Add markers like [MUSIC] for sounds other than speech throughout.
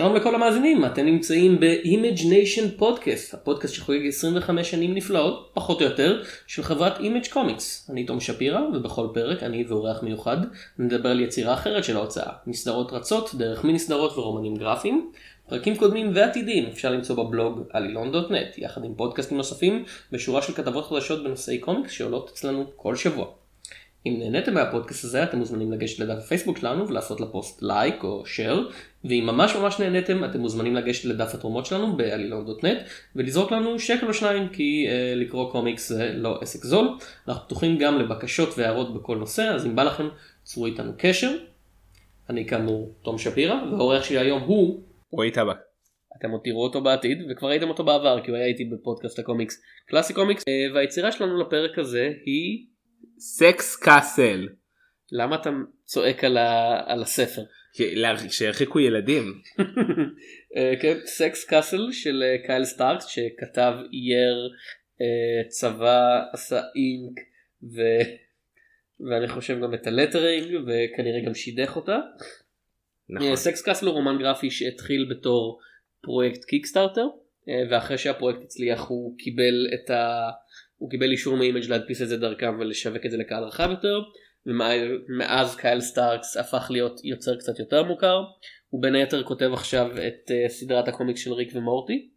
שלום לכל המאזינים, אתם נמצאים ב-Image Nation Podcast, הפודקאסט שחוגג 25 שנים נפלאות, פחות או יותר, של חברת Image Comics. אני תום שפירא, ובכל פרק אני ואורח מיוחד נדבר על יצירה אחרת של ההוצאה, מסדרות רצות, דרך מיני סדרות ורומנים גרפיים. פרקים קודמים ועתידיים אפשר למצוא בבלוג עלילון.נט, יחד עם פודקאסטים נוספים ושורה של כתבות חדשות בנושאי קומיקס שעולות אצלנו כל שבוע. אם נהניתם מהפודקאסט הזה אתם מוזמנים לגשת לדף הפייסבוק שלנו ולעשות לפוסט לייק או שייר ואם ממש ממש נהניתם אתם מוזמנים לגשת לדף התרומות שלנו בעלילון.נט ולזרוק לנו שקל או שניים כי uh, לקרוא קומיקס זה לא עסק זול. אנחנו פתוחים גם לבקשות והערות בכל נושא אז אם בא לכם צרו איתנו קשר. אני כאמור תום שפירא והאורח שלי היום הוא רועי טבק. אתם עוד תראו אותו בעתיד וכבר ראיתם אותו בעבר כי הוא היה איתי בפודקאסט הקומיקס קלאסי קומיקס uh, והיצירה שלנו לפרק הזה היא סקס קאסל. למה אתה צועק על, ה... על הספר? שירחיקו ילדים. [LAUGHS] אה, כן, סקס קאסל של אה, קייל סטארקס שכתב, אייר, אה, צבע, עשה אינק ו... ואני חושב גם את ה lettering וכנראה גם שידך אותה. נכון. סקס קאסל הוא רומן גרפי שהתחיל בתור פרויקט קיקסטארטר ואחרי שהפרויקט הצליח הוא קיבל את ה... הוא קיבל אישור מאימג' להדפיס את זה דרכם ולשווק את זה לקהל רחב יותר ומאז קייל סטארקס הפך להיות יוצר קצת יותר מוכר. הוא בין היתר כותב עכשיו את uh, סדרת הקומיקס של ריק ומורטי.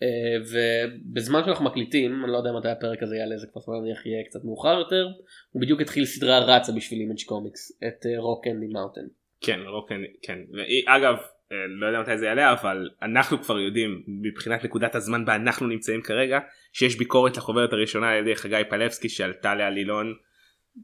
uh, ובזמן שאנחנו מקליטים אני לא יודע מתי הפרק הזה יעלה זה כבר נניח יהיה קצת מאוחר יותר הוא בדיוק התחיל סדרה רצה בשביל אימג' קומיקס את רוק אנדי מאוטן. כן רוק אנדי כן. אגב אה, לא יודע מתי זה יעלה אבל אנחנו כבר יודעים מבחינת נקודת הזמן בה אנחנו נמצאים כרגע שיש ביקורת לחוברת הראשונה על ידי חגי פלבסקי שעלתה לעלילון.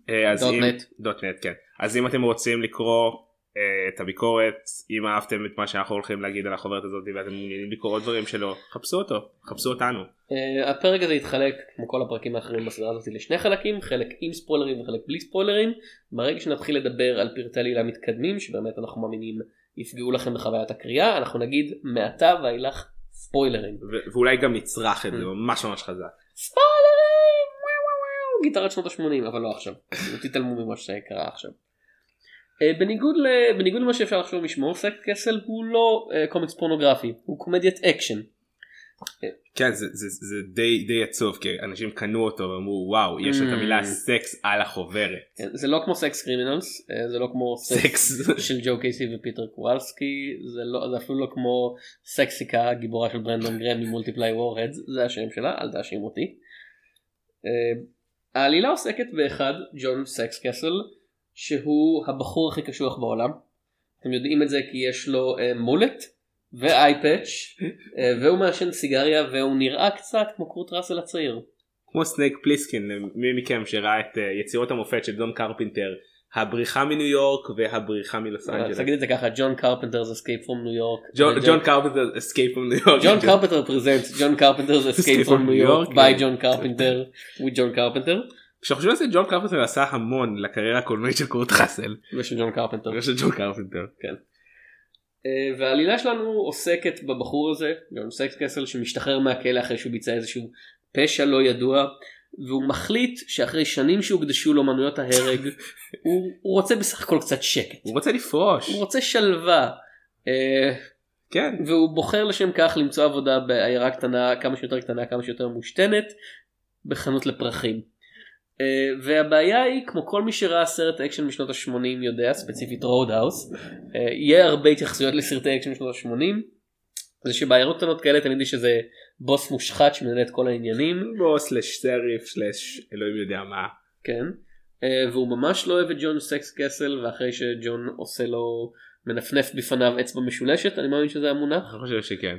אה, דוט נט. דוט נט כן אז אם אתם רוצים לקרוא uh, את הביקורת אם אהבתם את מה שאנחנו הולכים להגיד על החוברת הזאת ואתם מעוניינים לקרוא עוד דברים שלו חפשו אותו חפשו אותנו. Uh, הפרק הזה יתחלק כמו כל הפרקים האחרים בסדרה הזאת לשני חלקים חלק עם ספוילרים וחלק בלי ספוילרים ברגע שנתחיל לדבר על פרטי עלילה מתקדמים שבאמת אנחנו מאמינים יפגעו לכם בחוויית הקריאה אנחנו נגיד מעתה ואילך ספוילרים ואולי גם נצרח את זה ממש ממש חזק. ספוילרים גיטרת שנות ה-80 אבל לא עכשיו [LAUGHS] תתעלמו ממה שקרה עכשיו. אה, בניגוד, ל... בניגוד למה שאפשר לחשוב משמו סקס קאסל הוא לא uh, קומיקס פורנוגרפי הוא קומדיית אקשן. כן זה, זה, זה די די עצוב כי אנשים קנו אותו ואמרו וואו יש את המילה mm. סקס על החוברת. כן, זה לא כמו סקס קרימינלס אה, זה לא כמו סקס של ג'ו קייסי ופיטר קוואלסקי זה, לא, זה אפילו לא כמו סקסיקה גיבורה של ברנדון גרם ממולטיפל וורהדס זה השם שלה אל תאשים אותי. אה, העלילה עוסקת באחד ג'ון סקס קסל שהוא הבחור הכי קשוח בעולם. אתם יודעים את זה כי יש לו uh, מולט ו eyepatch אה, והוא מעשן סיגריה והוא נראה קצת כמו קורט ראסל הצעיר. כמו סנייק פליסקין מי מכם שראה את אה, יצירות המופת של ג'ון קרפנטר הבריחה מניו יורק והבריחה מלוס אנג'לס. תגיד את זה ככה ג'ון קרפנטר's escape from ניו יורק. ג'ון קרפנטר's escape from ניו יורק. ג'ון קרפנטר present ג'ון קרפנטר's escape from ניו יורק by ג'ון קרפנטר with ג'ון קרפנטר. כשחושבים על זה ג'ון קרפנטר עשה המון לקריירה הקולנועית של קורט ראסל. ושל ג'ון קרפנטר. ושל ג'ון קרפנטר. כן. אה, והעלילה שלנו עוסקת בבחור הזה, ג'ון סקס קסל שמשתחרר מהכלא אחרי שהוא ביצע איזשהו פשע לא ידוע והוא מחליט שאחרי שנים שהוקדשו לאומנויות ההרג [LAUGHS] הוא, הוא רוצה בסך הכל קצת שקט. הוא רוצה לפרוש. הוא רוצה שלווה. אה, כן. והוא בוחר לשם כך למצוא עבודה בעיירה קטנה כמה שיותר קטנה כמה שיותר מושתנת בחנות לפרחים. Uh, והבעיה היא כמו כל מי שראה סרט אקשן משנות ה-80 יודע ספציפית רודהאוס uh, יהיה הרבה התייחסויות לסרטי אקשן משנות ה-80 זה שבעיירות קטנות כאלה תמיד יש איזה בוס מושחת שמנהל את כל העניינים. בוס סלש סריף סלש אלוהים יודע מה. כן. Uh, והוא ממש לא אוהב את ג'ון סקס קסל ואחרי שג'ון עושה לו מנפנף בפניו אצבע משולשת אני מאמין שזה המונח. אני חושב שכן.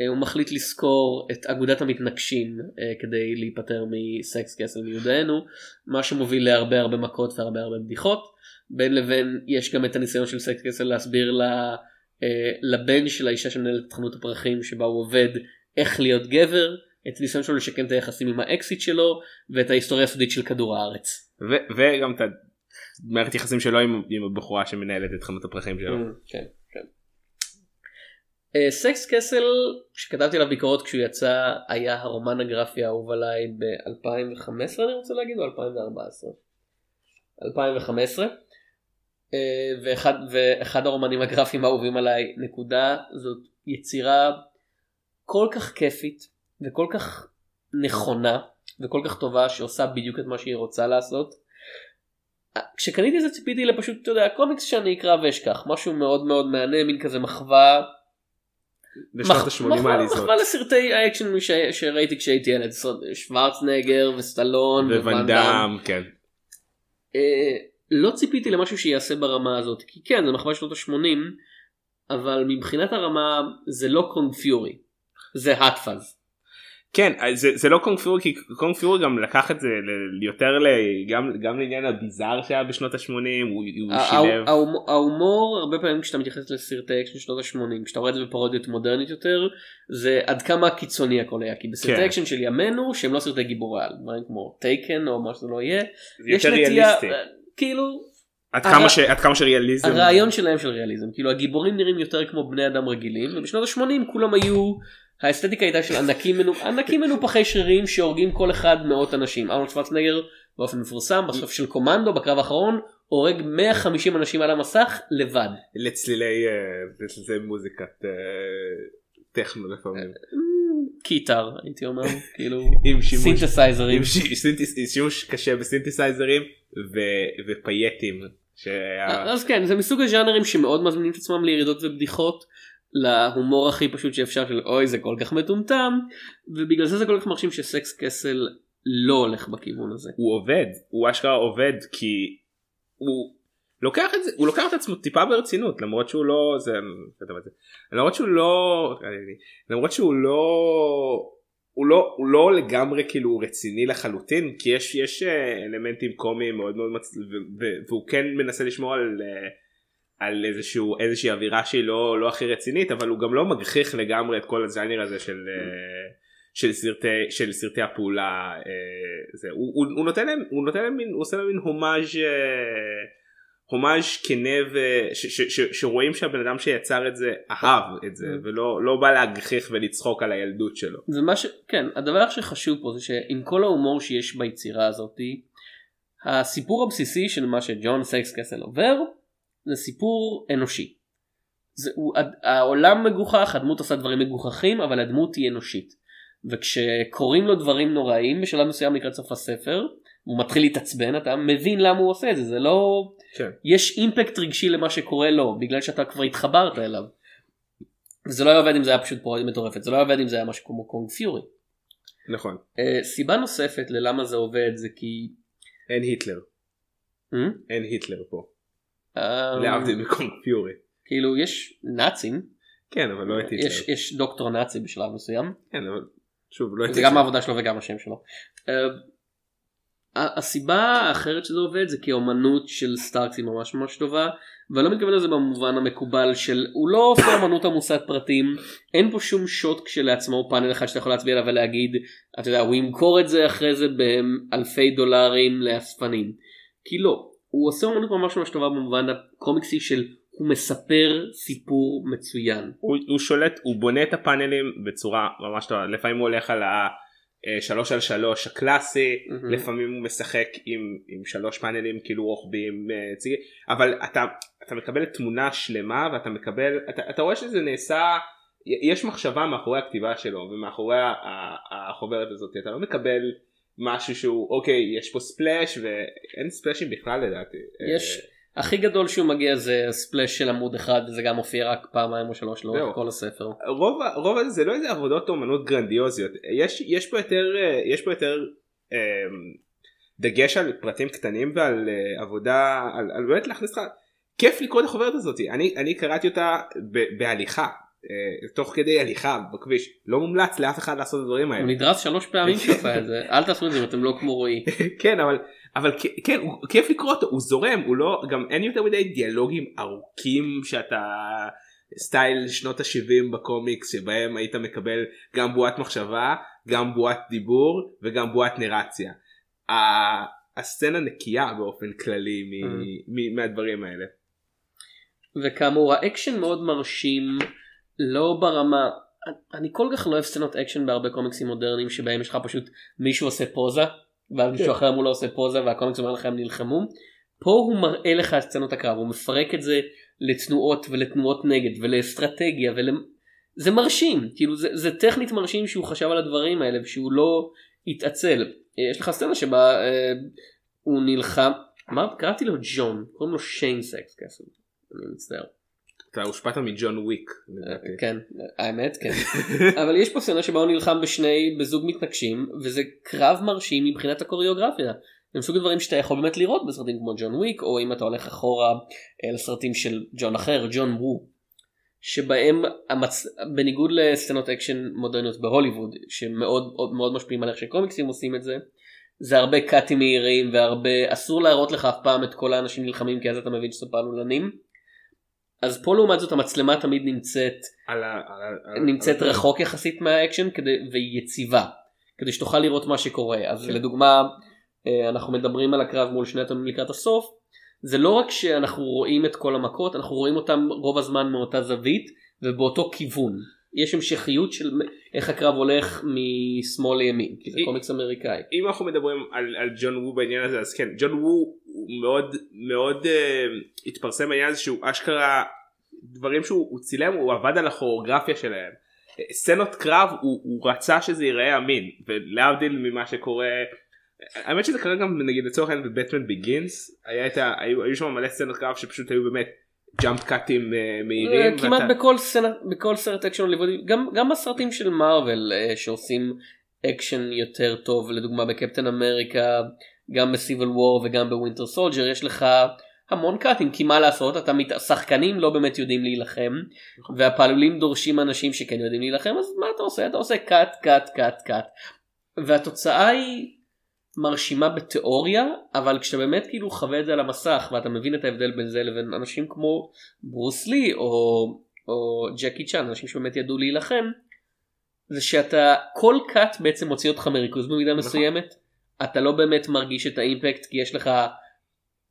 אה, הוא מחליט לזכור את אגודת המתנגשים אה, כדי להיפטר מסקס קסל מיודענו מה שמוביל להרבה הרבה מכות והרבה הרבה בדיחות בין לבין יש גם את הניסיון של סקס קסל להסביר לה, אה, לבן של האישה שמנהלת את חנות הפרחים שבה הוא עובד איך להיות גבר את הניסיון שלו לשקם את היחסים עם האקסיט שלו ואת ההיסטוריה הסודית של כדור הארץ. וגם את המערכת יחסים שלו עם, עם הבחורה שמנהלת את חנות הפרחים שלו. Mm, כן. סקס uh, קסל שכתבתי עליו ביקורות כשהוא יצא היה הרומן הגרפי האהוב עליי ב-2015 אני רוצה להגיד או 2014? 2015. Uh, אה, ואחד, ואחד הרומנים הגרפיים האהובים עליי, נקודה, זאת יצירה כל כך כיפית וכל כך נכונה וכל כך טובה שעושה בדיוק את מה שהיא רוצה לעשות. כשקניתי את זה ציפיתי לפשוט, אתה יודע, קומיקס שאני אקרא ואשכח, משהו מאוד מאוד מהנה, מין כזה מחווה. בשנות ה-80 העליזות. מחווה לסרטי האקשן. שראיתי כשהייתי ילד, שוורצנגר וסטלון וואן כן. אה, לא ציפיתי למשהו שיעשה ברמה הזאת, כי כן, זה מחווה שנות ה-80, אבל מבחינת הרמה זה לא Kung Fury, זה האטפאז. כן זה, זה לא Kung Fury כי Kung Fury גם לקח את זה ל, יותר ל, גם, גם לעניין הביזאר שהיה בשנות ה-80 הוא, הוא שילב. ההומור הרבה פעמים כשאתה מתייחס לסרטי אקשן שנות ה-80 כשאתה רואה את זה בפרודיות מודרנית יותר זה עד כמה קיצוני הכל היה כי בסרטי כן. אקשן של ימינו שהם לא סרטי גיבורי על דברים כמו Taken או מה שזה לא יהיה. יש נטייה כאילו עד כמה, ש... עד כמה שריאליזם הרעיון שלהם של ריאליזם כאילו הגיבורים נראים יותר כמו בני אדם רגילים ובשנות ה-80 כולם היו האסתטיקה הייתה של ענקים, מנו, ענקים מנופחי שרירים שהורגים כל אחד מאות אנשים. ארנולד שוורצנגר באופן מפורסם בסוף של קומנדו בקרב האחרון הורג 150 אנשים על המסך לבד. לצלילי, uh, לצלילי מוזיקת uh, טכנו לפעמים. קיטר הייתי אומר [LAUGHS] כאילו עם שימוש סינתסייזרים עם שימוש קשה בסינתסייזרים ופייטים. אז כן זה מסוג הז'אנרים שמאוד מזמינים את עצמם לירידות ובדיחות להומור הכי פשוט שאפשר של אוי זה כל כך מטומטם ובגלל זה זה כל כך מרשים ש Sexcastle לא הולך בכיוון הזה. הוא עובד הוא אשכרה עובד כי הוא לוקח את זה הוא לוקח את עצמו טיפה ברצינות למרות שהוא לא זה למרות שהוא לא למרות שהוא לא הוא לא הוא לא לגמרי כאילו רציני לחלוטין כי יש יש אה, אלמנטים קומיים מאוד מאוד מצ... והוא כן מנסה לשמור על. אה, על איזשהו איזושהי אווירה שהיא לא לא הכי רצינית אבל הוא גם לא מגחיך לגמרי את כל הז'אנר הזה של אה, של סרטי של סרטי הפעולה אה, זה הוא, הוא, הוא נותן להם הוא נותן להם מין הוא עושה להם מין הומאז' אה, הומאז' כנה שרואים שהבן אדם שיצר את זה אהב את זה ולא לא בא להגחיך ולצחוק על הילדות שלו. זה מה ש... כן הדבר שחשוב פה זה שעם כל ההומור שיש ביצירה הזאתי הסיפור הבסיסי של מה שג'ון Sexcastle עובר זה סיפור אנושי. זה, הוא, העולם מגוחך, הדמות עושה דברים מגוחכים, אבל הדמות היא אנושית. וכשקורים לו דברים נוראים בשלב מסוים לקראת סוף הספר, הוא מתחיל להתעצבן, אתה מבין למה הוא עושה את זה, זה לא... כן. יש אימפקט רגשי למה שקורה לו, בגלל שאתה כבר התחברת אליו. זה לא היה עובד אם זה היה פשוט פרודיה מטורפת, זה לא היה עובד אם זה היה משהו כמו קונג פיורי. נכון. Uh, סיבה נוספת ללמה זה עובד זה כי... אין היטלר. Hmm? אין היטלר פה. להבדיל מקונג פיורי. כאילו יש נאצים. כן אבל לא היטלר. יש, יש דוקטור נאצי בשלב מסוים. כן אבל שוב לא היטלר. זה גם העבודה שלו וגם השם שלו. Uh, הסיבה האחרת שזה עובד זה כי האומנות של סטארקס היא ממש ממש טובה ואני לא מתכוון לזה במובן המקובל של הוא לא עושה אומנות עמוסת פרטים אין פה שום שוט כשלעצמו פאנל אחד שאתה יכול להצביע עליו ולהגיד אתה יודע הוא ימכור את זה אחרי זה באלפי דולרים לאספנים כי לא הוא עושה אומנות ממש ממש טובה במובן הקומיקסי של הוא מספר סיפור מצוין. הוא, הוא שולט, הוא בונה את הפאנלים בצורה ממש טובה, לפעמים הוא הולך על השלוש על שלוש הקלאסי, mm-hmm. לפעמים הוא משחק עם, עם שלוש פאנלים כאילו רוחביים, אה, ציגי, אבל אתה, אתה מקבל תמונה שלמה ואתה מקבל, אתה, אתה רואה שזה נעשה, יש מחשבה מאחורי הכתיבה שלו ומאחורי החוברת הזאת, אתה לא מקבל משהו שהוא אוקיי יש פה ספלאש ואין ספלאשים בכלל לדעתי. יש הכי גדול שהוא מגיע זה ספלאש של עמוד אחד וזה גם מופיע רק פעמיים או שלוש לאורך כל הספר. רוב רוב הזה זה לא איזה עבודות אומנות גרנדיוזיות יש יש פה יותר יש פה יותר אה, דגש על פרטים קטנים ועל אה, עבודה על, על באמת להכניס לך כיף לקרוא את החוברת הזאת אני אני קראתי אותה ב, בהליכה אה, תוך כדי הליכה בכביש לא מומלץ לאף אחד לעשות את הדברים האלה. הוא נדרס שלוש פעמים שעשה את זה אל תעשו את זה אם אתם לא כמו רועי. [LAUGHS] כן אבל אבל כן הוא כיף לקרוא אותו הוא זורם הוא לא גם אין יותר מדי דיאלוגים ארוכים שאתה style שנות ה-70 בקומיקס שבהם היית מקבל גם בועת מחשבה גם בועת דיבור וגם בועת נרציה. הסצנה נקייה באופן כללי mm. מהדברים האלה. וכאמור האקשן מאוד מרשים. לא ברמה אני כל כך לא אוהב סצנות אקשן בהרבה קומיקסים מודרניים שבהם יש לך פשוט מישהו עושה פוזה ואז מישהו כן. אחר מולו עושה פוזה והקומיקס אומר לכם נלחמו. פה הוא מראה לך את סצנות הקרב הוא מפרק את זה לתנועות ולתנועות נגד ולאסטרטגיה ול... זה מרשים כאילו זה, זה טכנית מרשים שהוא חשב על הדברים האלה ושהוא לא התעצל יש לך סצנה שבה אה, הוא נלחם מה קראתי לו ג'ון קוראים לו שיין סקס אני מצטער. אתה הושפעת מג'ון וויק. כן האמת כן [LAUGHS] אבל יש פה סצנה שבה הוא נלחם בשני בזוג מתנקשים וזה קרב מרשים מבחינת הכוריאוגרפיה. זה מסוג הדברים שאתה יכול באמת לראות בסרטים כמו ג'ון וויק או אם אתה הולך אחורה אה, לסרטים של ג'ון אחר ג'ון וו שבהם המצ... בניגוד לסצנות אקשן מודרניות בהוליווד שמאוד מאוד משפיעים על איך שקומיקסים עושים את זה זה הרבה קאטים מהירים והרבה אסור להראות לך אף פעם את כל האנשים נלחמים כי אז אתה מבין שזה פעלולנים. אז פה לעומת זאת המצלמה תמיד נמצאת על ה... על נמצאת על... רחוק יחסית מהאקשן כדי והיא יציבה כדי שתוכל לראות מה שקורה. אז כן. לדוגמה אה, אנחנו מדברים על הקרב מול שני התאומים לקראת הסוף. זה לא רק שאנחנו רואים את כל המכות אנחנו רואים אותם רוב הזמן מאותה זווית ובאותו כיוון יש המשכיות של איך הקרב הולך משמאל לימין כי זה קומיקס אמריקאי. אם אנחנו מדברים על, על ג'ון וו בעניין הזה אז כן ג'ון וו הוא מאוד מאוד uh, התפרסם בעניין הזה שהוא אשכרה דברים שהוא הוא צילם הוא עבד על הכוריאוגרפיה שלהם. אה, סצנות קרב הוא, הוא רצה שזה ייראה אמין ולהבדיל ממה שקורה האמת שזה קרה גם נגיד לצורך העניין ב Batman Begins היה את ה, היו, היו שם מלא סצנות קרב שפשוט היו באמת jump קאטים uh, מהירים. אה, כמעט ואתה- בכל סרט בכל סרט אקשן הוליוודי גם גם בסרטים של מארוול אה, שעושים אקשן יותר טוב לדוגמה בקפטן אמריקה גם ב Civil War וגם ב Winter Soldier יש לך המון קאטים כי מה לעשות אתה מת... שחקנים לא באמת יודעים להילחם נכון. והפעלולים דורשים אנשים שכן יודעים להילחם אז מה אתה עושה אתה עושה קאט קאט קאט קאט והתוצאה היא מרשימה בתיאוריה אבל כשאתה באמת כאילו חווה את זה על המסך ואתה מבין את ההבדל בין זה לבין אנשים כמו ברוס לי או, או ג'קי צ'אן אנשים שבאמת ידעו להילחם זה שאתה כל קאט בעצם מוציא אותך מריכוז במידה מסוימת אתה לא באמת מרגיש את האימפקט כי יש לך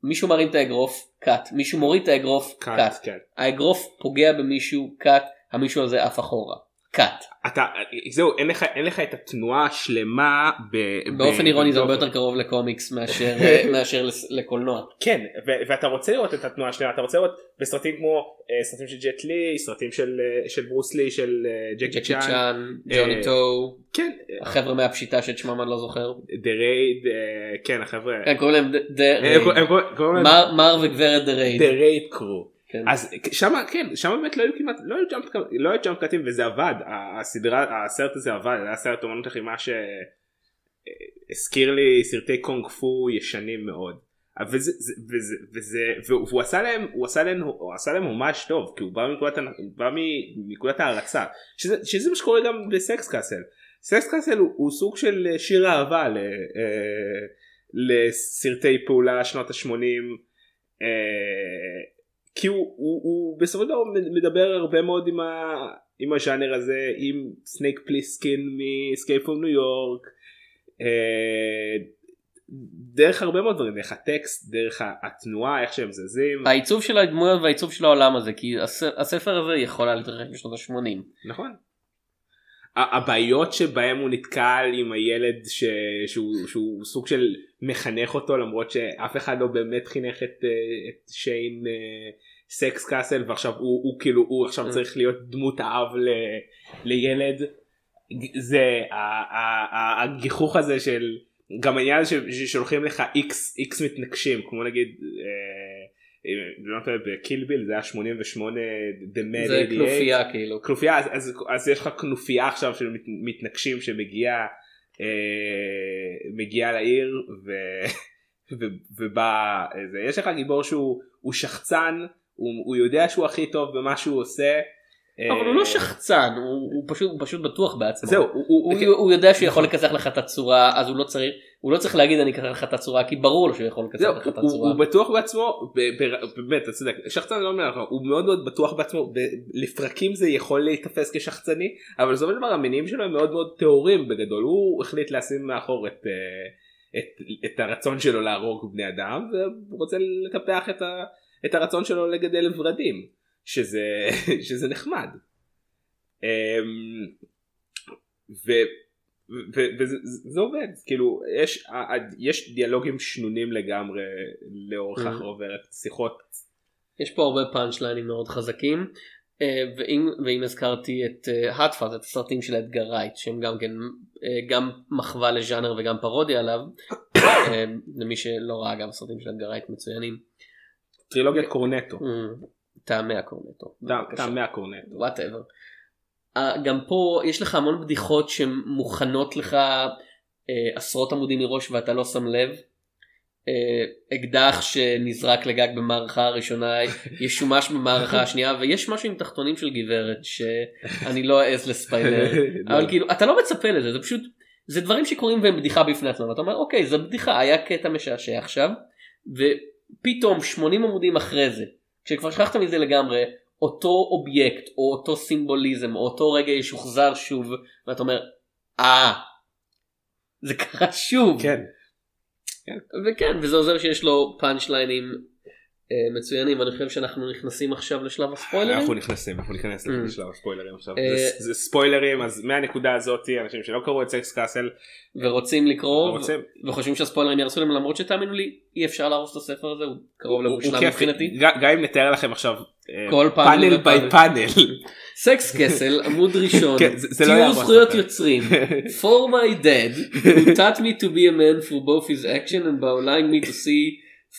מישהו מרים את האגרוף קאט מישהו מוריד את האגרוף קאט, קאט כן. האגרוף פוגע במישהו קאט המישהו הזה עף אחורה קאט אתה זהו אין לך אין לך את התנועה השלמה ב- באופן ב- אירוני זה הרבה יותר קרוב לקומיקס מאשר [LAUGHS] מאשר לס- לקולנוע. כן ו- ואתה רוצה לראות את התנועה השלמה אתה רוצה לראות בסרטים כמו אה, סרטים של ג'ט לי סרטים של אה, של ברוס לי של אה, ג'קי צ'אן אה, ג'וני טו, כן החבר'ה מהפשיטה שאת שמם אני לא זוכר. The Raid כן החבר'ה כן, קוראים להם the אה, הם הם מר- מר וגברת The Raid. The Raid crew כן. אז שם כן שם באמת לא היו כמעט לא היו jump לא היו jump קאטים וזה עבד הסדרה הסרט הזה עבד היה סרט אומנות לחימה שהזכיר לי סרטי קונג פו ישנים מאוד. וזה, זה, וזה, וזה, והוא עשה להם הוא עשה להם הוא עשה להם ממש טוב כי הוא בא מנקודת הוא בא מנקודת הערצה שזה, שזה מה שקורה גם ב Sexcastle Sexcastle הוא, הוא סוג של שיר אהבה ל, אה, לסרטי פעולה שנות ה-80 אה, כי הוא, הוא, הוא בסופו של דבר מדבר הרבה מאוד עם, ה, עם הז'אנר הזה עם סנייק פליסקין מ Escape from New York דרך הרבה מאוד דברים דרך הטקסט דרך התנועה איך שהם זזים העיצוב של הדמויות והעיצוב של העולם הזה כי הס- הספר הזה יכול היה להתרחש בשנות ה-80. נכון. הבעיות שבהם הוא נתקל עם הילד ש... שהוא, שהוא סוג של מחנך אותו למרות שאף אחד לא באמת חינך את, אה, את שיין אה, סקס קאסל ועכשיו הוא, הוא כאילו הוא עכשיו Mm. צריך להיות דמות האב ל... לילד זה הגיחוך הזה של גם העניין ששולחים לך איקס איקס מתנגשים כמו נגיד אה, לא טועה בקילביל זה היה 88 The Mad זה 88. כנופיה כאילו. כנופיה אז, אז, אז יש לך כנופיה עכשיו של מת, מתנגשים שמגיעה אה, מגיעה לעיר ו, [LAUGHS] ו, ובא זה יש לך גיבור שהוא הוא שחצן הוא, הוא יודע שהוא הכי טוב במה שהוא עושה. אבל הוא לא שחצן הוא הוא פשוט הוא פשוט בטוח בעצמו. זהו הוא, הוא, הוא, הוא יודע שהוא יכול לכסח לך את הצורה אז הוא לא צריך הוא לא צריך להגיד אני אכסח לך את הצורה כי ברור לו שהוא יכול לכסח זהו, לך את הצורה. הוא בטוח בעצמו, באמת, אתה צודק, שחצן לא אומר לך, הוא מאוד מאוד בטוח בעצמו, לפרקים זה יכול להיתפס כשחצני, אבל של דבר המניעים שלו הם מאוד מאוד טהורים בגדול, הוא החליט לשים מאחור את, אה, את, את הרצון שלו להרוג בני אדם, והוא רוצה לטפח את, ה, את הרצון שלו לגדל ורדים, שזה, [LAUGHS] שזה נחמד. אמ, ו... וזה עובד כאילו יש יש דיאלוגים שנונים לגמרי לאורך Mhm. החוברת שיחות יש פה הרבה פאנצ' ליינים מאוד חזקים. אה, ואם, ואם הזכרתי את האטפאז, את הסרטים של אדגר רייט, שהם גם כן אה, גם מחווה לז'אנר וגם פרודיה עליו, אה, למי שלא ראה גם הסרטים של אדגר רייט מצוינים, טרילוגיית קורנטו אה, טעמי הקורנטו. טעמי הקורנטו. whatever. גם פה יש לך המון בדיחות שמוכנות לך אה, עשרות עמודים מראש ואתה לא שם לב. אה, אקדח שנזרק לגג במערכה הראשונה [LAUGHS] ישומש במערכה השנייה ויש משהו עם תחתונים של גברת שאני לא אעז לספיילר [LAUGHS] אבל כאילו אתה לא מצפה לזה זה פשוט זה דברים שקורים והם בדיחה בפני עצמם אתה אומר אוקיי זה בדיחה היה קטע משעשע עכשיו. ופתאום 80 עמודים אחרי זה כשכבר שכחת מזה לגמרי אותו אובייקט או אותו סימבוליזם או אותו רגע ישוחזר שוב ואתה אומר אה זה קרה שוב. כן. וכן וזה עוזר שיש לו פאנצ' ליינים מצוינים ואני חושב שאנחנו נכנסים עכשיו לשלב הספוילרים. אנחנו נכנסים אנחנו ניכנס Mm. לשלב הספוילרים עכשיו אה, זה- ספוילרים אז מהנקודה הזאתי אנשים שלא קראו את Sexcastle ורוצים לקרוא וחושבים שהספוילרים יהרסו להם למרות שתאמינו לי אי אפשר להרוס את הספר הזה הוא קרוב למושלם. מבחינתי. גם אם נתאר לכם עכשיו אה, כל פאנל. ביי פאנל סקס קסל עמוד ראשון כן, לא תיאור זכויות. יוצרים [LAUGHS] for my dad who taught me to be a man for both his action and by allowing me to see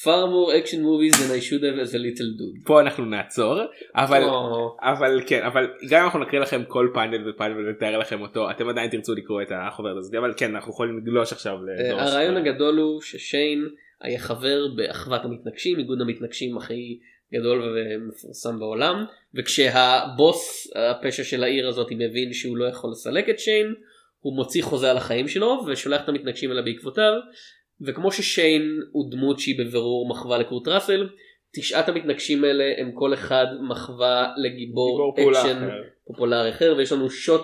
far more action movies than I should have as a little dude. פה אנחנו נעצור אבל או, אבל כן אבל גם אם אנחנו נקריא לכם כל פאנל ופאנל ונתאר לכם אותו אתם עדיין תרצו לקרוא את החוברת הזאת אבל כן אנחנו יכולים לגלוש עכשיו אה, הרעיון. הגדול הוא ששיין היה חבר באחוות המתנקשים איגוד המתנקשים הכי גדול ומפורסם בעולם וכשהבוס הפשע של העיר הזאת מבין שהוא לא יכול לסלק את שיין הוא מוציא חוזה על החיים שלו ושולח את המתנקשים אליו בעקבותיו וכמו ששיין הוא דמות שהיא בבירור מחווה לקורט ראסל תשעת המתנקשים האלה הם כל אחד מחווה לגיבור אקשן. פופולרי אחר ויש לנו שוט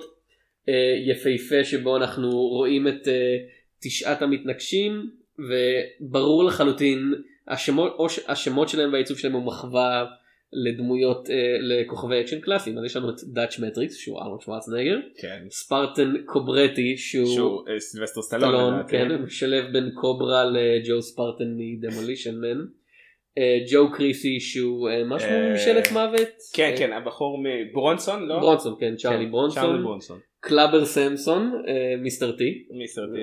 אה, יפהפה שבו אנחנו רואים את אה, תשעת המתנקשים וברור לחלוטין השמות, ש- השמות שלהם והעיצוב שלהם הוא מחווה לדמויות אה, לכוכבי אקשן קלאסיים אז יש לנו את דאץ' מטריקס שהוא ארנולד שוורצנגר כן ספרטן קוברטי שהוא שהוא אה, סילבסטר סטלון. כן, משלב בין קוברה לג'ו ספרטן מ Demolition Man. אה, ג'ו קריסי שהוא משהו ממשאלת מוות. כן כן הבחור מברונסון לא? ברונסון כן צ'ארלי כן, צ'ארלי ברונסון. קלאבר סמסון מיסטר טי.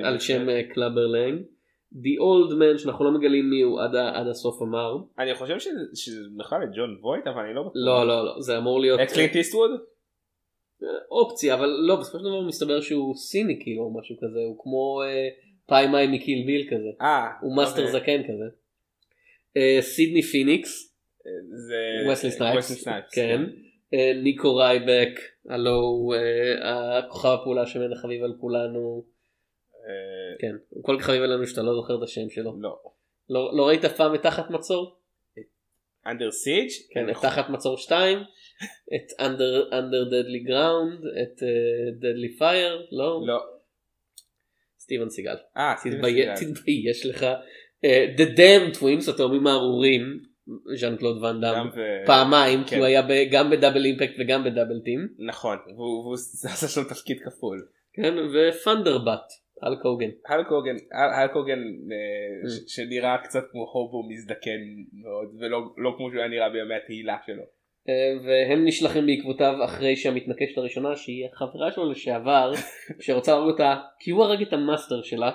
על שם אה, קלאבר לנג. The Old Man שאנחנו לא מגלים מי הוא עד, עד הסוף אמר. אני חושב שזה בכלל את ג'ון וויט אבל אני לא בטוח. לא לא לא זה אמור להיות אה, קלינט איסטווד? אה, אופציה אבל לא בסופו של דבר מסתבר שהוא סיני כאילו או משהו כזה הוא כמו אה, פאי מאי מ Kill Bill כזה. אה. הוא מאסטר אוקיי. זקן כזה. אה, סידני פיניקס זה וסלי סנייפס, סנייפס, כן. אה, ניקו רייבק, הלו הוא אה, הכוכב הפעולה שמן החביב על כולנו, אה, כן, הוא כל כך חביב עלינו שאתה לא זוכר את השם שלו. לא. לא לא ראית אף פעם את תחת מצור? Under Siege? כן, את תחת מצור 2, את under deadly ground, את אה, deadly fire, לא? לא. סטיבן סיגל. אה, תתבייש תתבייש לך. אה, The Damn Twins, התאומים הארורים, ז'אן קלוד ואן דאם. פעמיים כי כן. הוא היה גם ב Double Impact וגם ב Double Team נכון, והוא עשה שם תפקיד כפול. כן ופנדרבט על קוגן הלק הוגן, הל- הלק הוגן אה, Mm. שנראה קצת כמו hobo מזדקן מאוד ולא לא כמו שהוא היה נראה בימי התהילה שלו. אה, והם נשלחים בעקבותיו אחרי שהמתנקשת הראשונה שהיא החברה שלו לשעבר שרוצה להרוג אותה כי הוא הרג את המאסטר שלה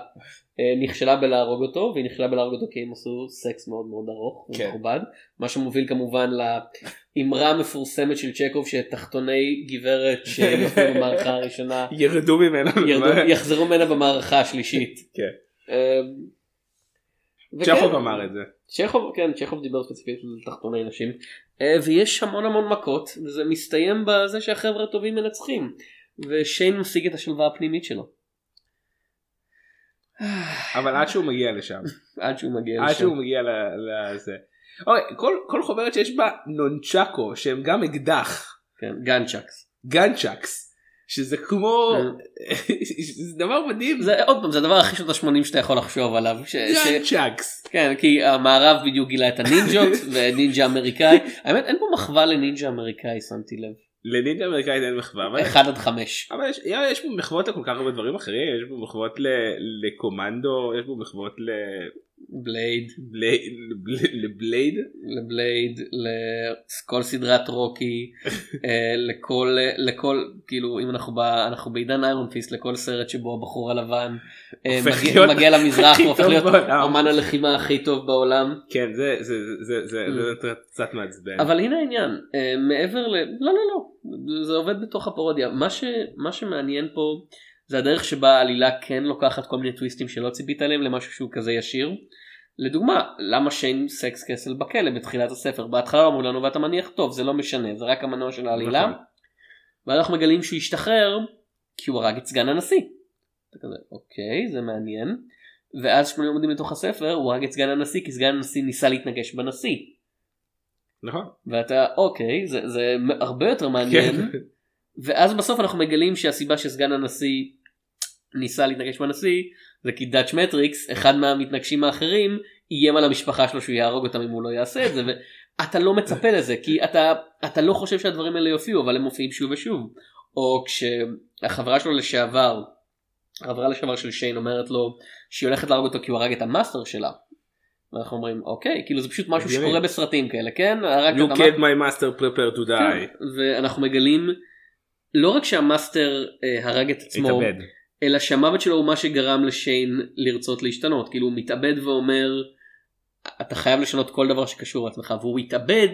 אה, נכשלה בלהרוג אותו והיא נכשלה בלהרוג אותו כי הם עשו סקס מאוד מאוד ארוך כן. ומכובד מה שמוביל כמובן לאמרה המפורסמת של צ'קוב שתחתוני גברת [LAUGHS] שנפלו במערכה הראשונה ירדו ממנו. ירדו, יחזרו ממנה במערכה השלישית. כן. וכן, צ'כוב אמר את זה. צ'כוב, כן, צ'כוב דיבר ספציפית על תחתוני נשים. אה, ויש המון המון מכות, וזה מסתיים בזה שהחבר'ה הטובים מנצחים. ושיין משיג את השלווה הפנימית שלו. אבל עד שהוא מגיע לשם. [LAUGHS] עד שהוא מגיע עד לשם. שהוא מגיע לזה. אוי, כל- כל חוברת שיש בה נונצ'קו שהם גם אקדח. כן, גנצ'קס. גנצ'קס. שזה כמו כן. [LAUGHS] זה דבר מדהים. זה עוד פעם, זה הדבר הכי שנות ה-80 שאתה יכול לחשוב עליו. ש- גנצ'קס. כן, כי המערב בדיוק גילה את הנינג'ות [LAUGHS] ונינג'ה אמריקאי. האמת, אין פה מחווה לנינג'ה אמריקאי, שמתי לב. לנינג'ה אמריקאית אין מחווה 1 עד 5. אבל יש, יש יש בו מחוות לכל כך הרבה דברים אחרים יש בו מחוות ל- לקומנדו יש בו מחוות בלייד, לבלייד לבלייד לבלייד, לכל סדרת רוקי, [LAUGHS] אה, לכל, לכל, כאילו אם אנחנו, ב, אנחנו בעידן איירון פיסט לכל סרט שבו הבחור הלבן אה, מגיע, להיות מגיע למזרח הוא הופך להיות. אמן הלחימה הכי טוב בעולם. כן זה זה זה זה Mm. זה קצת מעצבן אבל הנה העניין, אה, מעבר ל... לא לא לא, זה עובד בתוך הפרודיה. מה, ש... מה שמעניין פה זה הדרך שבה העלילה כן לוקחת כל מיני טוויסטים שלא ציפית עליהם למשהו שהוא כזה ישיר. לדוגמה, למה שיין סקס קסל בכלא בתחילת הספר? בהתחלה אמרו לנו ואתה מניח טוב זה לא משנה זה רק המנוע של העלילה. נכון. ואנחנו מגלים שהוא השתחרר כי הוא הרג את סגן הנשיא. אתה כזה אוקיי זה מעניין. ואז שמונה עמודים לתוך הספר הוא הרג את סגן הנשיא כי סגן הנשיא ניסה להתנגש בנשיא. נכון ואתה אוקיי זה, זה הרבה יותר מעניין כן. ואז בסוף אנחנו מגלים שהסיבה שסגן הנשיא ניסה להתנגש בנשיא זה כי דאץ' מטריקס אחד מהמתנגשים האחרים איים על המשפחה שלו שהוא יהרוג אותם אם הוא לא יעשה את זה ואתה לא מצפה לזה כי אתה אתה לא חושב שהדברים האלה יופיעו אבל הם מופיעים שוב ושוב. או כשהחברה שלו לשעבר החברה לשעבר של שיין אומרת לו שהיא הולכת להרוג אותו כי הוא הרג את המאסטר שלה. ואנחנו אומרים אוקיי כאילו זה פשוט משהו. שקורה בסרטים כאלה כן? You killed my master prepare to כן, die ואנחנו מגלים לא רק שהמאסטר אה, הרג את עצמו התאבד אלא שהמוות שלו הוא מה שגרם לשיין לרצות להשתנות כאילו הוא מתאבד ואומר אתה חייב לשנות כל דבר שקשור לעצמך והוא התאבד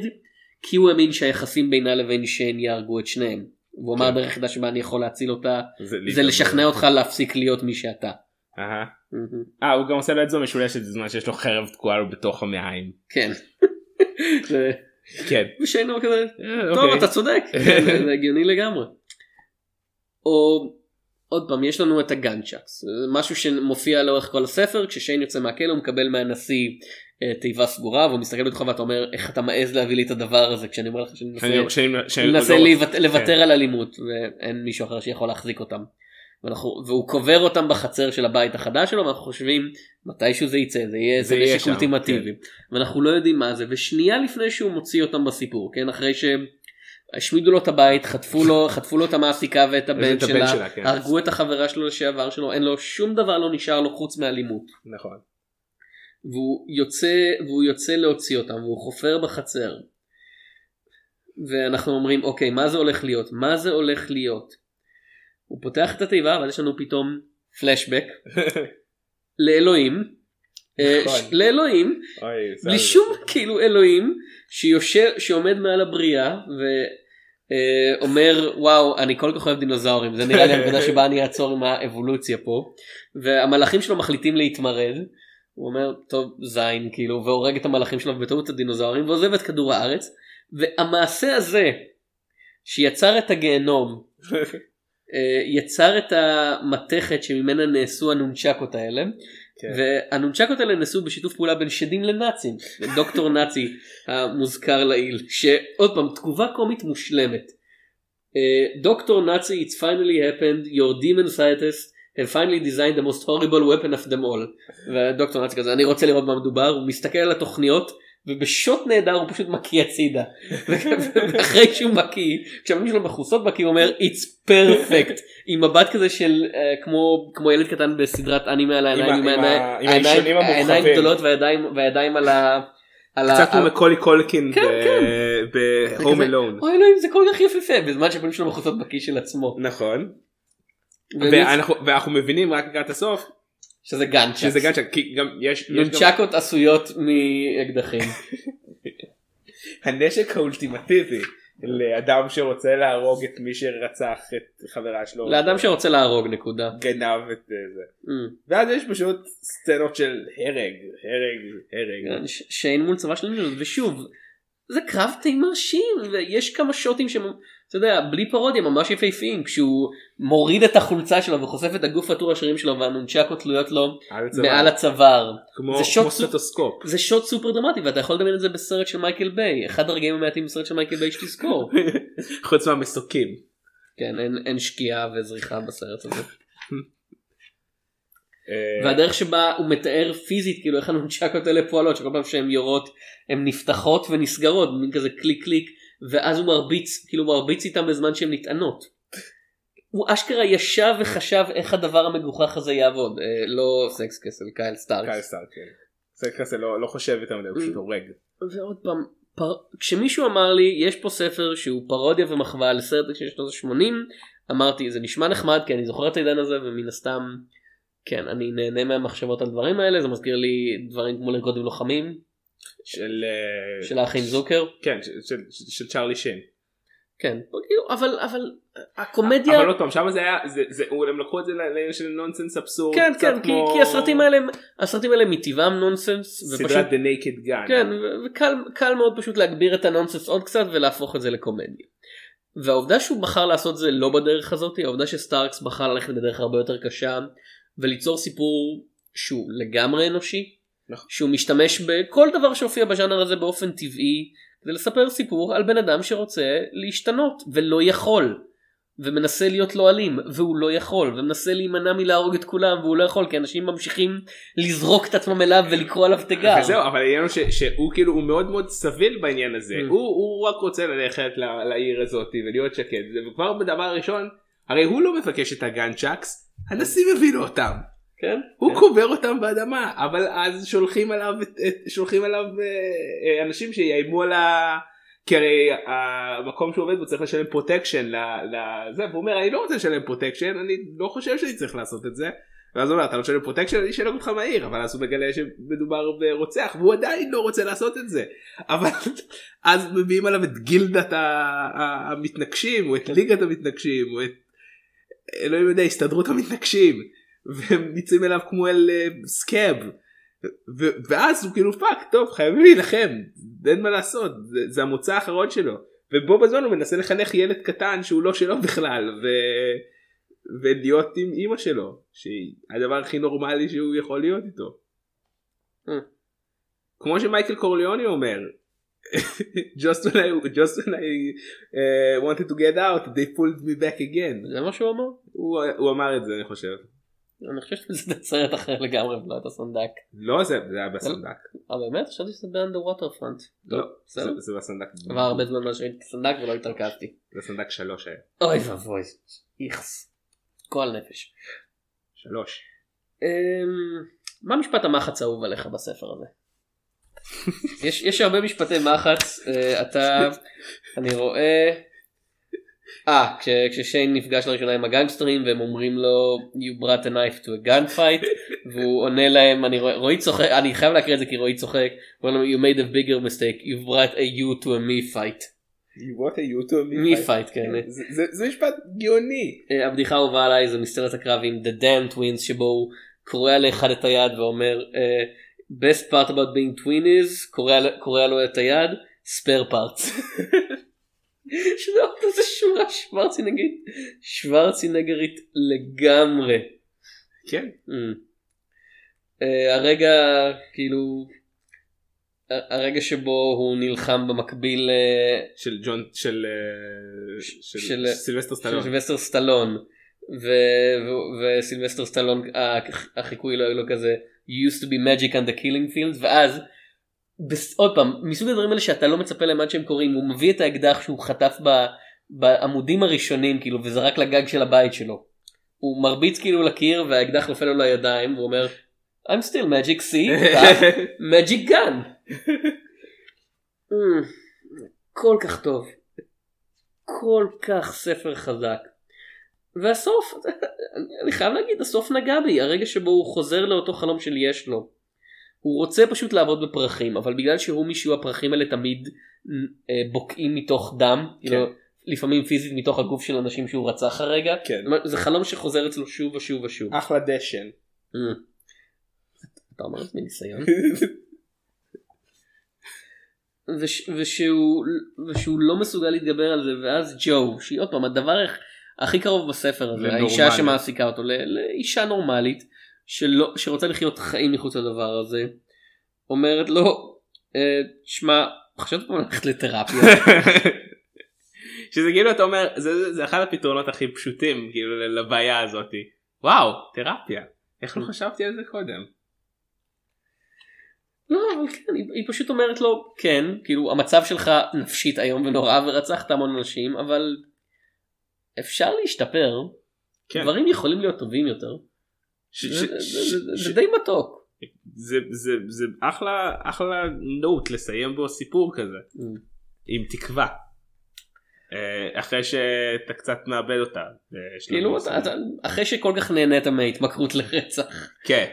כי הוא האמין שהיחסים בינה לבין שיין יהרגו את שניהם. והוא אמר כן. הדרך היחידה שבה אני יכול להציל אותה זה זה לשכנע אותך להפסיק להיות מי שאתה. אה הוא גם עושה לו את זו משולשת בזמן שיש לו חרב תקועה לו בתוך המעיים. כן. [LAUGHS] זה- כן. ושיין הוא כזה אה, טוב אוקיי. אתה צודק [LAUGHS] כן, זה זה הגיוני לגמרי. או עוד פעם יש לנו את הגנצ'קס. זה משהו שמופיע לאורך כל הספר כששיין יוצא מהכלא הוא מקבל מהנשיא אה, תיבה סגורה והוא מסתכל בתוכה ואתה אומר איך אתה מעז להביא לי את הדבר הזה? כשאני אומר לך שאני מנסה לא- להיוות- לוותר כן. על אלימות ואין מישהו אחר שיכול להחזיק אותם. ואנחנו, והוא קובר אותם בחצר של הבית החדש שלו ואנחנו חושבים מתישהו זה יצא זה יהיה זה איזה נשק אולטימטיבי. ואנחנו לא יודעים מה זה. ושנייה לפני שהוא מוציא אותם בסיפור כן? אחרי שהשמידו לו את הבית חטפו לו חטפו לו את המעסיקה ואת הבן שלה שלה, כן. הרגו את החברה שלו לשעבר שלו אין לו שום דבר לא נשאר לו חוץ מאלימות נכון. והוא יוצא והוא יוצא להוציא אותם והוא חופר בחצר. ואנחנו אומרים אוקיי מה זה הולך להיות מה זה הולך להיות. הוא פותח את התיבה ואז יש לנו פתאום פלשבק [LAUGHS] לאלוהים. אה, לאלוהים בלי שום כאילו אלוהים שיושב שעומד מעל הבריאה ואומר וואו אני כל כך אוהב דינוזאורים זה נראה לי הנקודה שבה אני אעצור עם האבולוציה פה. והמלאכים שלו מחליטים להתמרד. הוא אומר טוב זין כאילו והורג את המלאכים שלו בטעות הדינוזאורים ועוזב את כדור הארץ. והמעשה הזה שיצר את הגיהנום [LAUGHS] אה, יצר את המתכת שממנה נעשו הנונצ'קות האלה כן. והנונצ'קות האלה נעשו בשיתוף פעולה בין שדים לנאצים דוקטור נאצי המוזכר לעיל שעוד פעם תגובה קומית מושלמת. אה, דוקטור נאצי it's finally happened your demon scientists have finally designed the most horrible weapon of them all. [LAUGHS] ודוקטור נאצי כזה אני רוצה לראות מה מדובר הוא מסתכל על התוכניות ובשוט נהדר הוא פשוט מקיא הצידה. ואחרי שהוא מקיא כשהמילים שלו מכוסות מקיא הוא אומר it's perfect עם מבט כזה של אה, כמו כמו ילד קטן בסדרת אנימה על העיניים עם עם העיניים- עם העיניים- המורחבים. גדולות והידיים והידיים על ה... קצת כמו מקולי קולקין כן, כן. ב-home כזה, alone. אוי אלוהים זה כל כך יפהפה בזמן שהפנים שלו מכוסות בכיס של עצמו. נכון. ואנחנו מבינים רק לקראת הסוף שזה גנצ'קס. שזה גנצ'ה כי גם יש יש גם נונצ'קות עשויות מאקדחים. [LAUGHS] הנשק האולטימטיבי לאדם שרוצה להרוג את מי שרצח את חברה שלו. לאדם שרוצה להרוג נקודה. גנב את אה, זה. Mm. ואז יש פשוט סצנות של הרג הרג הרג. ש- שיין מול צבא של ושוב זה קרב די מרשים ויש כמה שוטים שהם אתה יודע בלי פרודיה ממש יפהפיים כשהוא מוריד את החולצה שלו וחושף את הגוף עטור השרירים שלו והנונצ'קות תלויות לו. מעל הצוואר. כמו זה שוט סטטוסקופ. זה שוט סופר דרמטי ואתה יכול לדמיין את זה בסרט של מייקל ביי אחד הרגעים המעטים בסרט של מייקל ביי שתזכור. [LAUGHS] חוץ מהמסוקים. כן אין, אין שקיעה וזריחה בסרט הזה. אה, והדרך שבה הוא מתאר פיזית כאילו איך הנונצ'קות האלה פועלות שכל פעם שהן יורות הן נפתחות ונסגרות מין כזה קליק קליק ואז הוא מרביץ כאילו מרביץ איתם בזמן שהן נטענות. הוא אשכרה ישב וחשב איך הדבר המגוחך הזה יעבוד אה, לא סקס קסל קייל סטארקס. קייל סטארק, כן. סקס קסל לא לא חושב יותר מדי, הוא פשוט הורג. ועוד פעם פר... כשמישהו אמר לי יש פה ספר שהוא פרודיה ומחווה על סרט של שנות ה-80 אמרתי זה נשמע נחמד כי אני זוכר את העידן הזה ומן הסתם כן אני נהנה מהמחשבות על דברים האלה זה מזכיר לי דברים כמו לרקוד עם לוחמים של אה, של האחים זוקר כן של- של- של צ'רלי שין. כן כאילו אבל אבל הקומדיה אבל עוד פעם שם זה היה זה זה הם לקחו את זה לעניין של נונסנס אבסורד. כן כן כי, כמו כי הסרטים האלה הסרטים האלה מטבעם נונסנס ופשוט סדרת The Naked Gun. כן וקל קל מאוד פשוט להגביר את הנונסנס עוד קצת ולהפוך את זה לקומדיה. והעובדה שהוא בחר לעשות זה לא בדרך הזאת העובדה שסטארקס בחר ללכת בדרך הרבה יותר קשה וליצור סיפור שהוא לגמרי אנושי נכון. שהוא משתמש בכל דבר שהופיע בז'אנר הזה באופן טבעי כדי לספר סיפור על בן אדם שרוצה להשתנות ולא יכול ומנסה להיות לא אלים והוא לא יכול ומנסה להימנע מלהרוג את כולם והוא לא יכול כי אנשים ממשיכים לזרוק את עצמם אליו ולקרוא עליו תיגר. וזהו אבל העניין הוא ש- שהוא כאילו הוא מאוד מאוד סביל בעניין הזה Mm. הוא הוא רק רוצה ללכת לעיר הזאת ולהיות שקט וכבר בדבר הראשון הרי הוא לא מבקש את ה gunchucks הנשיא מביא לו אותם כן? הוא כן. קובר אותם באדמה אבל אז שולחים עליו שולחים עליו אה, אה, אנשים שיאיימו על ה... כי הרי המקום שהוא עובד בו צריך לשלם פרוטקשן לזה והוא אומר אני לא רוצה לשלם פרוטקשן אני לא חושב שאני צריך לעשות את זה. ואז הוא אומר אתה לא משלם פרוטקשן אני אעלים אותך מהעיר אבל אז הוא מגלה שמדובר ברוצח והוא עדיין לא רוצה לעשות את זה אבל [LAUGHS] אז מביאים עליו את גילדת המתנקשים או את ליגת המתנקשים או את אלוהים יודע הסתדרות המתנקשים והם יוצאים אליו כמו אל אה, scab ו- ואז הוא כאילו fuck טוב חייבים להילחם אין מה לעשות זה, זה המוצא האחרון שלו ובו בזמן הוא מנסה לחנך ילד קטן שהוא לא שלו בכלל ו... ולהיות עם אימא שלו שהיא הדבר הכי נורמלי שהוא יכול להיות איתו. Mm. כמו שמייקל קורליוני אומר [LAUGHS] just when I, just when I uh, wanted to get out they pulled me back again זה מה שהוא אמר? הוא, הוא אמר את זה אני חושב אני חושב שזה [LAUGHS] סרט אחר לגמרי ולא את הסנדק. לא זה היה בסנדק אה באמת? חשבתי שזה באנדר פרונט. לא בסדר. זה, בסנדק עבר הרבה זמן מאז שהייתי בסנדק ולא התרכזתי. זה סנדק שלוש היה אוי ואבוי. איכס. גועל נפש. שלוש אמ, מה משפט המחץ האהוב עליך בספר הזה? [LAUGHS] יש, יש הרבה משפטי מחץ, אה, אתה, אני רואה, אה, כש, כששיין נפגש לראשונה עם הגנגסטרים והם אומרים לו you brought a knife to a gunfight [LAUGHS] והוא עונה להם, אני רואה, רועי צוחק, אני חייב להקריא את זה כי רועי צוחק, הוא אומר להם you made a bigger mistake, you brought a you to a me fight, what a you to me fight, כן. זה, זה, זה משפט גאוני אה, הבדיחה האהובה עליי זה מסצנת הקרב עם The Damn Twins שבו הוא קורע לאחד את היד ואומר אה, best part about being twin is קורע לו את היד spare parts. [LAUGHS] שזה עוד איזה שורה שוורצינגרית שוורצינגרית לגמרי. כן Mm. אה, הרגע כאילו הרגע שבו הוא נלחם במקביל אה, של ג'ון של אה, של סילבסטר סטלון סילבסטר סטלון וסילבסטר סטלון הח- החיקוי לו היה לו כזה used to be magic on the killing field ואז עוד פעם מסוג הדברים האלה שאתה לא מצפה להם עד שהם קורים הוא מביא את האקדח שהוא חטף ב- בעמודים הראשונים כאילו וזרק לגג של הבית שלו. הוא מרביץ כאילו לקיר והאקדח נופל לו לידיים והוא אומר I'm still magic see [LAUGHS] magic gun. Mm, כל כך טוב. כל כך ספר חזק. והסוף, אני- [LAUGHS] אני חייב להגיד, הסוף נגע בי, הרגע שבו הוא חוזר לאותו חלום של יש לו. הוא רוצה פשוט לעבוד בפרחים, אבל בגלל שהוא מישהו הפרחים האלה תמיד אה, בוקעים מתוך דם, כאילו, לפעמים פיזית מתוך הגוף של אנשים שהוא רצח הרגע. כן. זה חלום שחוזר אצלו שוב ושוב ושוב. אחלה דשן Mm. אתה אומר את זה מניסיון? [LAUGHS] וש, ושהוא, ושהוא לא מסוגל להתגבר על זה ואז ג'ו שהיא עוד פעם הדבר הכ- הכי קרוב בספר הזה. האישה שמעסיקה אותו לאישה נורמלית שלא, שרוצה לחיות חיים מחוץ לדבר הזה אומרת לו "אה, שמע חשבת פעם ללכת לתרפיה [LAUGHS] שזה כאילו אתה אומר זה, זה, זה אחד הפתרונות הכי פשוטים כאילו לבעיה הזאתי וואו תרפיה איך לא חשבתי על זה קודם. לא, אבל כן, היא, היא פשוט אומרת לו, כן, כאילו המצב שלך נפשית איום ונורא ורצחת המון אנשים, אבל אפשר להשתפר, כן. דברים יכולים להיות טובים יותר. זה- די מתוק. זה זה זה אחלה אחלה נוט לסיים בו סיפור כזה Mm. עם תקווה. אה, אחרי שאתה קצת מאבד אותה. בשלב כאילו. אתה- אתה- אחרי שכל כך נהנית מהתמכרות לרצח. כן.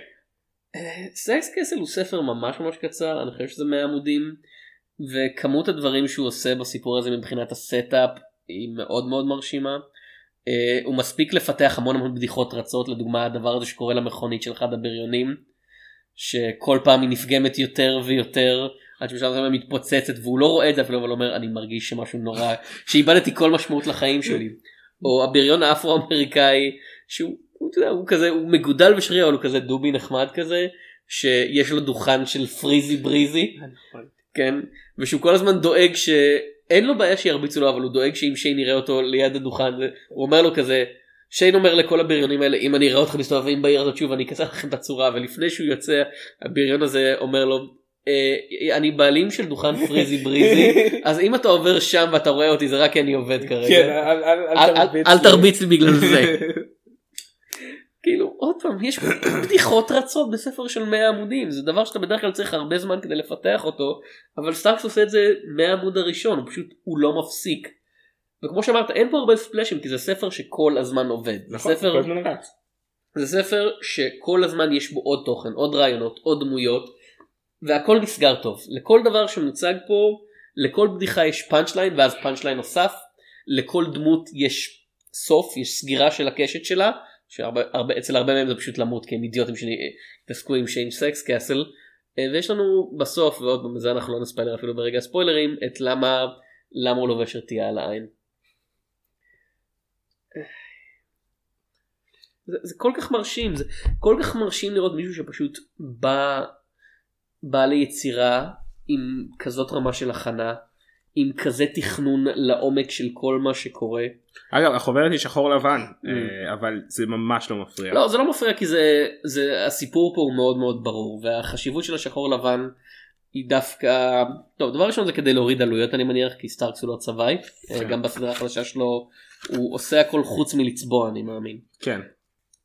סקס קסל הוא ספר ממש ממש קצר, אני חושב שזה 100 עמודים, וכמות הדברים שהוא עושה בסיפור הזה מבחינת ה setup היא מאוד מאוד מרשימה. Uh, הוא מספיק לפתח המון המון בדיחות רצות, לדוגמה הדבר הזה שקורה למכונית של אחד הבריונים, שכל פעם היא נפגמת יותר ויותר, עד שבשלב מסוים היא מתפוצצת והוא לא רואה את זה אפילו, אבל אומר אני מרגיש שמשהו נורא, שאיבדתי כל משמעות לחיים שלי. או הבריון האפרו-אמריקאי שהוא הוא, יודע, הוא כזה הוא מגודל ושריר אבל הוא כזה דובי נחמד כזה שיש לו דוכן של פריזי בריזי. כן? ושהוא כל הזמן דואג שאין לו בעיה שירביצו לו אבל הוא דואג שאם שיין יראה אותו ליד הדוכן הוא אומר לו כזה שיין אומר לכל הבריונים האלה אם אני אראה אתכם מסתובבים בעיר הזאת שוב אני אכסח לכם את הצורה ולפני שהוא יוצא הבריון הזה אומר לו "אה, אני בעלים של דוכן פריזי בריזי [LAUGHS] אז אם אתה עובר שם ואתה רואה אותי זה רק כי אני עובד כרגע. כן, אל- אל- אל- אל אל-. תרביץ לי בגלל זה. [LAUGHS] כאילו עוד פעם יש בדיחות רצות בספר של 100 עמודים זה דבר שאתה בדרך כלל צריך הרבה זמן כדי לפתח אותו אבל סטארקס עושה את זה מהעמוד הראשון הוא פשוט הוא לא מפסיק. וכמו שאמרת אין פה הרבה ספלאשים כי זה ספר שכל הזמן עובד. זה נכון, ספר הזמן רץ. זה ספר שכל הזמן יש בו עוד תוכן עוד רעיונות עוד דמויות והכל נסגר טוב לכל דבר שמוצג פה לכל בדיחה יש פאנצ' ליין ואז פאנצ' ליין נוסף לכל דמות יש סוף יש סגירה של הקשת שלה שהרבה הרבה, מהם זה פשוט למות כי הם אידיוטים שהתעסקו עם שיין סקס קאסל אה, ויש לנו בסוף ועוד בזה אנחנו לא נספיילר אפילו ברגע הספוילרים את למה למה הוא לובש רטייה על העין. זה, זה כל כך מרשים זה כל כך מרשים לראות מישהו שפשוט בא בא ליצירה עם כזאת רמה של הכנה עם כזה תכנון לעומק של כל מה שקורה. אגב החוברת היא שחור לבן Mm. אה, אבל זה ממש לא מפריע. לא זה לא מפריע כי זה זה הסיפור פה הוא מאוד מאוד ברור והחשיבות של השחור לבן היא דווקא טוב דבר ראשון זה כדי להוריד עלויות אני מניח כי סטארקס הוא לא צבאי כן. גם בסדרה החדשה שלו הוא עושה הכל חוץ מלצבוע אני מאמין. כן.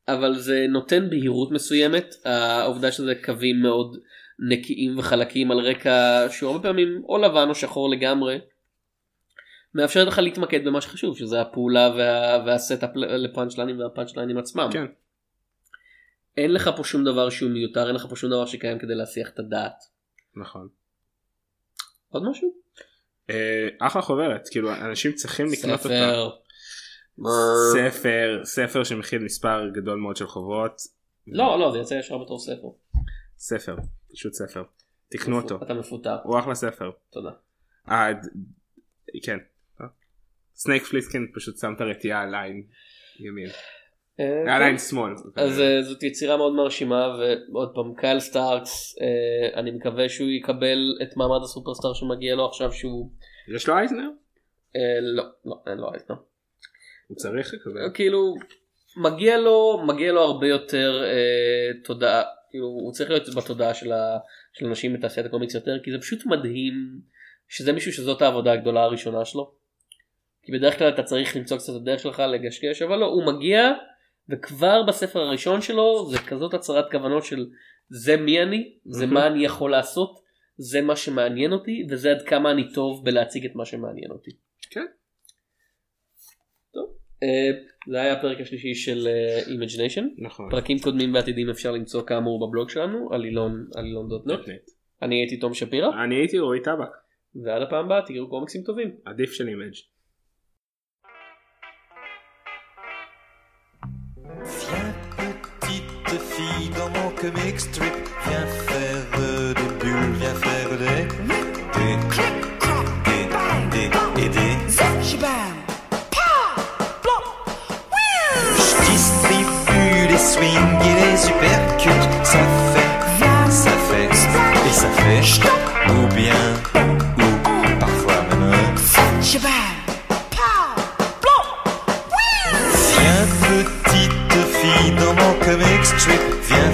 אבל זה נותן בהירות מסוימת העובדה שזה קווים מאוד נקיים וחלקים על רקע שהוא הרבה פעמים או לבן או שחור לגמרי. מאפשר לך להתמקד במה שחשוב שזה הפעולה וה... וה setup לפאנצ' ליינים והפאנצ' ליינים עצמם. כן. אין לך פה שום דבר שהוא מיותר אין לך פה שום דבר שקיים כדי להסיח את הדעת. נכון. עוד משהו? אה, אחלה חוברת כאילו אנשים צריכים לקנות אותה. ספר. ספר ספר שמכיל מספר גדול מאוד של חוברות. לא לא זה יצא ישר בתור ספר. ספר פשוט ספר. תקנו אותו. אתה מפוטר. הוא אחלה ספר. תודה. אה, כן. סנייק פליסקין פשוט שם את הרטייה על עין ימין. אה, על עין שמאל. אז אה, זאת יצירה מאוד מרשימה ועוד פעם קייל סטארקס אה, אני מקווה שהוא יקבל את מעמד הסופרסטאר שמגיע לו עכשיו שהוא יש לו אייזנר? אה, לא לא אין לו אייזנר. הוא צריך לקבל. כאילו מגיע לו מגיע לו הרבה יותר אה, תודעה כאילו הוא צריך להיות בתודעה של, ה, של אנשים בתעשיית הקומיקס יותר כי זה פשוט מדהים שזה מישהו שזאת העבודה הגדולה הראשונה שלו. כי בדרך כלל אתה צריך למצוא קצת את הדרך שלך לגשש אבל לא הוא מגיע וכבר בספר הראשון שלו זה כזאת הצהרת כוונות של זה מי אני זה. מה אני יכול לעשות זה מה שמעניין אותי וזה עד כמה אני טוב בלהציג את מה שמעניין אותי. כן. אה, זה היה הפרק השלישי של אה, Image-Nation. נכון. פרקים קודמים ועתידים אפשר למצוא כאמור בבלוג שלנו עלילון עלילון.נט. אני הייתי תום שפירא אני הייתי רועי טבק. ועד הפעם הבאה תראו קומיקסים טובים. עדיף של אימג'. Dans mon comic strip Viens faire euh, des bulles, viens faire des Des, des, des, et des Je swings et les supercuts Ça fait, ça fait, et ça fait Ou bien, ou parfois même Viens petite fille dans mon comic strip Viens